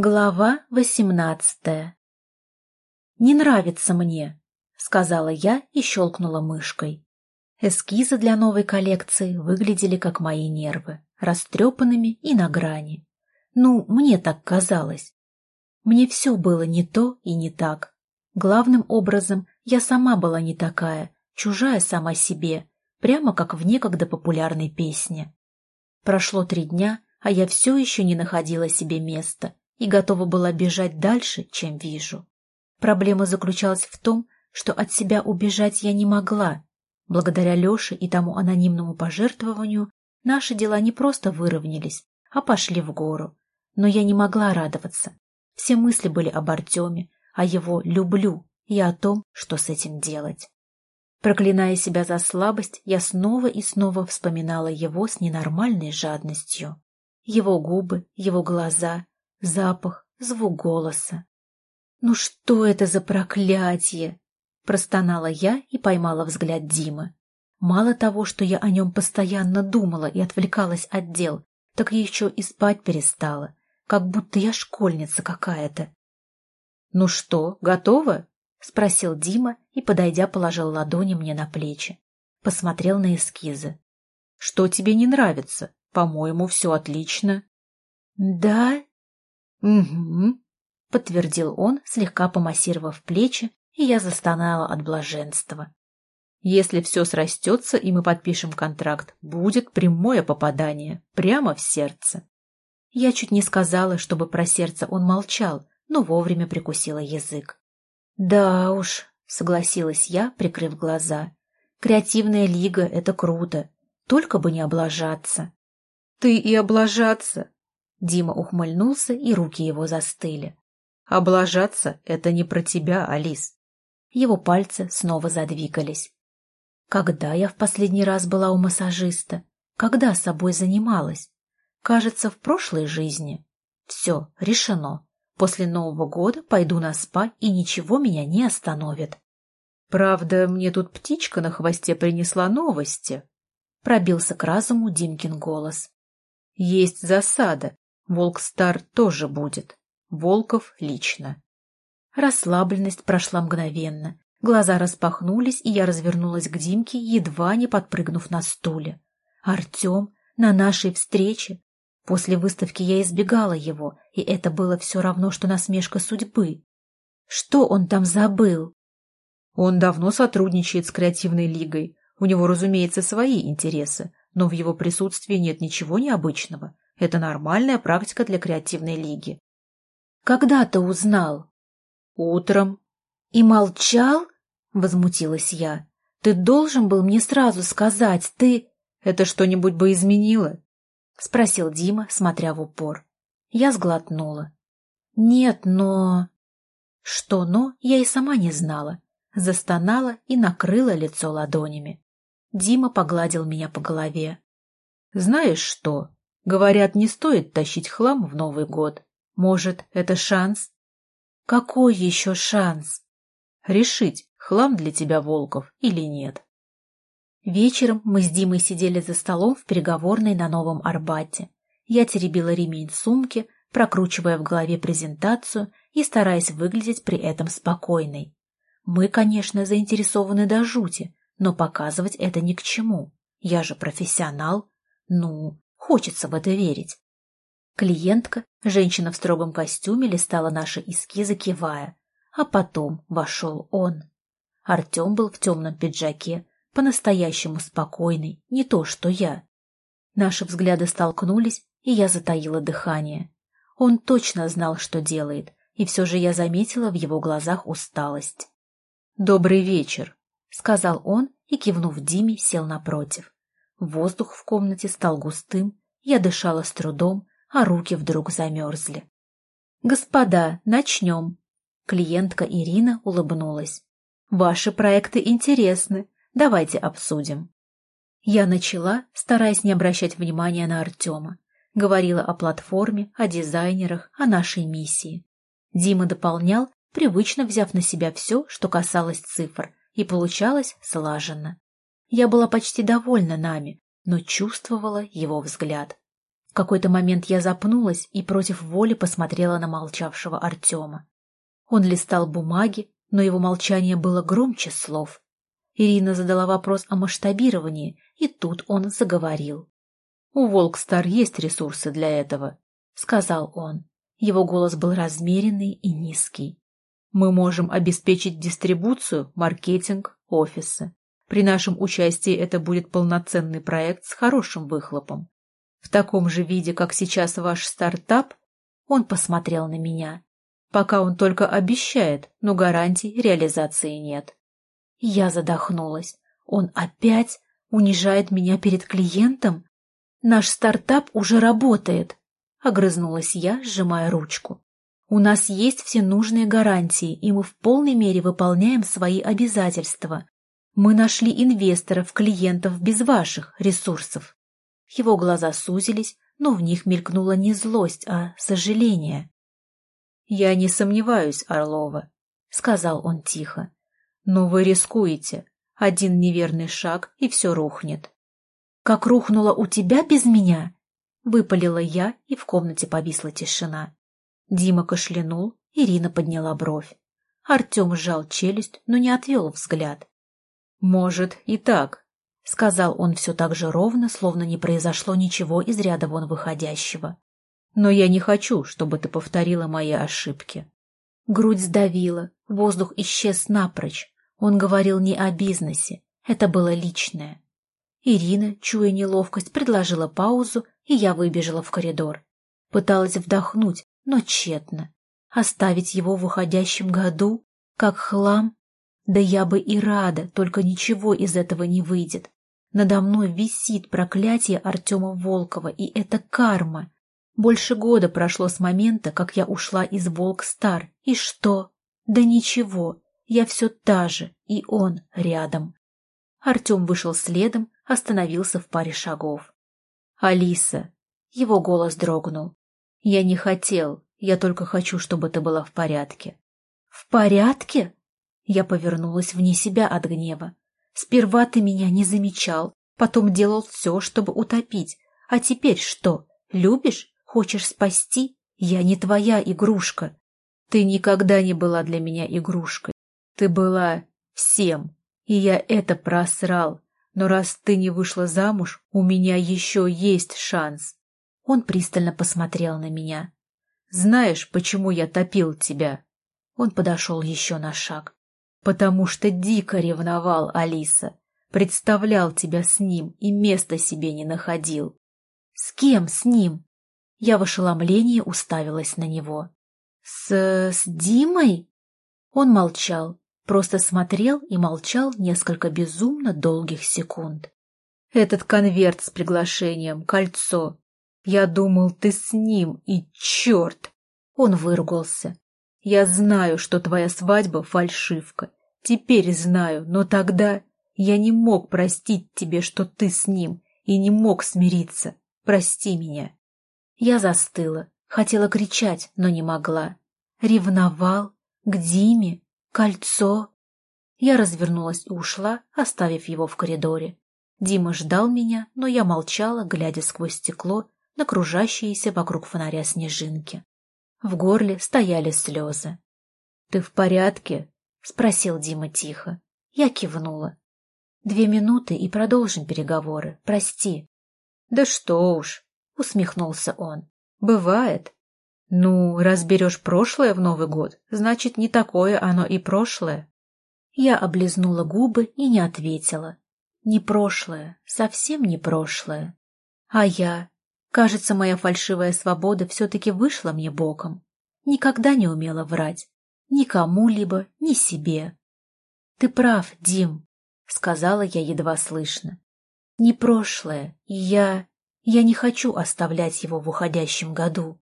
Глава восемнадцатая «Не нравится мне», — сказала я и щелкнула мышкой. Эскизы для новой коллекции выглядели как мои нервы, растрепанными и на грани. Ну, мне так казалось. Мне все было не то и не так. Главным образом, я сама была не такая, чужая сама себе, прямо как в некогда популярной песне. Прошло три дня, а я все еще не находила себе места и готова была бежать дальше, чем вижу. Проблема заключалась в том, что от себя убежать я не могла. Благодаря Леше и тому анонимному пожертвованию наши дела не просто выровнялись, а пошли в гору. Но я не могла радоваться. Все мысли были об Артеме, о его «люблю» и о том, что с этим делать. Проклиная себя за слабость, я снова и снова вспоминала его с ненормальной жадностью. Его губы, его глаза, запах, звук голоса. «Ну что это за проклятие?» — простонала я и поймала взгляд Димы. Мало того, что я о нем постоянно думала и отвлекалась от дел, так еще и спать перестала, как будто я школьница какая-то. «Ну что, готова?» — спросил Дима и, подойдя, положил ладони мне на плечи. Посмотрел на эскизы. «Что тебе не нравится? По-моему, все отлично». «Да?» «Угу», — подтвердил он, слегка помассировав плечи, и я застонала от блаженства. «Если все срастется, и мы подпишем контракт, будет прямое попадание, прямо в сердце». Я чуть не сказала, чтобы про сердце он молчал, но вовремя прикусила язык. «Да уж», — согласилась я, прикрыв глаза. «Креативная лига — это круто, только бы не облажаться». «Ты и облажаться!» Дима ухмыльнулся, и руки его застыли. «Облажаться — это не про тебя, Алис». Его пальцы снова задвигались. «Когда я в последний раз была у массажиста? Когда собой занималась? Кажется, в прошлой жизни. Все, решено. После Нового года пойду на спа, и ничего меня не остановит». «Правда, мне тут птичка на хвосте принесла новости», — пробился к разуму Димкин голос. «Есть засада, Волк Стар тоже будет. Волков лично. Расслабленность прошла мгновенно. Глаза распахнулись, и я развернулась к Димке, едва не подпрыгнув на стуле. «Артем, на нашей встрече!» После выставки я избегала его, и это было все равно, что насмешка судьбы. Что он там забыл? Он давно сотрудничает с креативной лигой. У него, разумеется, свои интересы, но в его присутствии нет ничего необычного. Это нормальная практика для креативной лиги. Когда ты узнал? Утром. И молчал? Возмутилась я. Ты должен был мне сразу сказать, ты... Это что-нибудь бы изменило? Спросил Дима, смотря в упор. Я сглотнула. Нет, но... Что «но» я и сама не знала. Застонала и накрыла лицо ладонями. Дима погладил меня по голове. «Знаешь что? Говорят, не стоит тащить хлам в Новый год. Может, это шанс? Какой еще шанс? Решить, хлам для тебя, Волков, или нет. Вечером мы с Димой сидели за столом в переговорной на Новом Арбате. Я теребила ремень сумки, прокручивая в голове презентацию и стараясь выглядеть при этом спокойной. Мы, конечно, заинтересованы до жути, но показывать это ни к чему. Я же профессионал. Ну, Хочется в это верить. Клиентка, женщина в строгом костюме, листала наши эскизы, кивая. А потом вошел он. Артем был в темном пиджаке, по-настоящему спокойный, не то что я. Наши взгляды столкнулись, и я затаила дыхание. Он точно знал, что делает, и все же я заметила в его глазах усталость. «Добрый вечер», — сказал он и, кивнув Диме, сел напротив. Воздух в комнате стал густым, я дышала с трудом, а руки вдруг замерзли. «Господа, начнем!» Клиентка Ирина улыбнулась. «Ваши проекты интересны, давайте обсудим». Я начала, стараясь не обращать внимания на Артема. Говорила о платформе, о дизайнерах, о нашей миссии. Дима дополнял, привычно взяв на себя все, что касалось цифр, и получалось слаженно. Я была почти довольна нами, но чувствовала его взгляд. В какой-то момент я запнулась и против воли посмотрела на молчавшего Артема. Он листал бумаги, но его молчание было громче слов. Ирина задала вопрос о масштабировании, и тут он заговорил. «У Волкстар есть ресурсы для этого», — сказал он. Его голос был размеренный и низкий. «Мы можем обеспечить дистрибуцию, маркетинг, офисы. При нашем участии это будет полноценный проект с хорошим выхлопом. В таком же виде, как сейчас ваш стартап, он посмотрел на меня. Пока он только обещает, но гарантий реализации нет. Я задохнулась. Он опять унижает меня перед клиентом? Наш стартап уже работает, — огрызнулась я, сжимая ручку. У нас есть все нужные гарантии, и мы в полной мере выполняем свои обязательства. Мы нашли инвесторов, клиентов без ваших ресурсов. Его глаза сузились, но в них мелькнула не злость, а сожаление. «Я не сомневаюсь, Орлова», — сказал он тихо. «Но вы рискуете. Один неверный шаг, и все рухнет». «Как рухнуло у тебя без меня?» — выпалила я, и в комнате повисла тишина. Дима кашлянул, Ирина подняла бровь. Артем сжал челюсть, но не отвел взгляд. «Может, и так», — сказал он все так же ровно, словно не произошло ничего из ряда вон выходящего. Но я не хочу, чтобы ты повторила мои ошибки. Грудь сдавила, воздух исчез напрочь. Он говорил не о бизнесе, это было личное. Ирина, чуя неловкость, предложила паузу, и я выбежала в коридор. Пыталась вдохнуть, но тщетно. Оставить его в уходящем году, как хлам? Да я бы и рада, только ничего из этого не выйдет. Надо мной висит проклятие Артема Волкова, и это карма. Больше года прошло с момента, как я ушла из Волк-Стар. И что? Да ничего, я все та же, и он рядом. Артем вышел следом, остановился в паре шагов. «Алиса!» Его голос дрогнул. «Я не хотел, я только хочу, чтобы ты была в порядке». «В порядке?» Я повернулась вне себя от гнева. «Сперва ты меня не замечал, потом делал все, чтобы утопить. А теперь что, любишь? Хочешь спасти? Я не твоя игрушка. Ты никогда не была для меня игрушкой. Ты была всем, и я это просрал. Но раз ты не вышла замуж, у меня еще есть шанс. Он пристально посмотрел на меня. Знаешь, почему я топил тебя? Он подошел еще на шаг. Потому что дико ревновал, Алиса. Представлял тебя с ним и места себе не находил. С кем с ним? Я в ошеломлении уставилась на него. «С... с Димой?» Он молчал, просто смотрел и молчал несколько безумно долгих секунд. «Этот конверт с приглашением, кольцо. Я думал, ты с ним, и черт!» Он выругался. «Я знаю, что твоя свадьба — фальшивка. Теперь знаю, но тогда я не мог простить тебе, что ты с ним, и не мог смириться. Прости меня». Я застыла, хотела кричать, но не могла. Ревновал? К Диме? Кольцо? Я развернулась и ушла, оставив его в коридоре. Дима ждал меня, но я молчала, глядя сквозь стекло на кружащиеся вокруг фонаря снежинки. В горле стояли слезы. — Ты в порядке? — спросил Дима тихо. Я кивнула. — Две минуты и продолжим переговоры. Прости. — Да что уж, — усмехнулся он. «Бывает. Ну, раз берешь прошлое в Новый год, значит, не такое оно и прошлое». Я облизнула губы и не ответила. Не прошлое, совсем не прошлое. А я... Кажется, моя фальшивая свобода все-таки вышла мне боком. Никогда не умела врать. Ни кому-либо, ни себе. «Ты прав, Дим», — сказала я едва слышно. «Не прошлое, и я...» Я не хочу оставлять его в уходящем году.